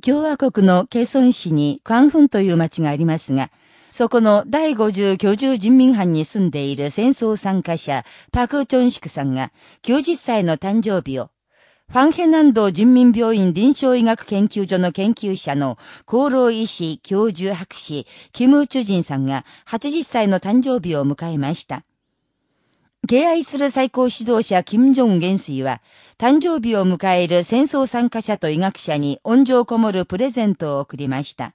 共和国のケソン市にカンフンという町がありますが、そこの第50居住人民班に住んでいる戦争参加者、パク・チョンシクさんが90歳の誕生日を、ファンヘナンド人民病院臨床医学研究所の研究者の厚労医師教授博士、キム・チュジンさんが80歳の誕生日を迎えました。敬愛する最高指導者金正恩元帥は、誕生日を迎える戦争参加者と医学者に恩情こもるプレゼントを贈りました。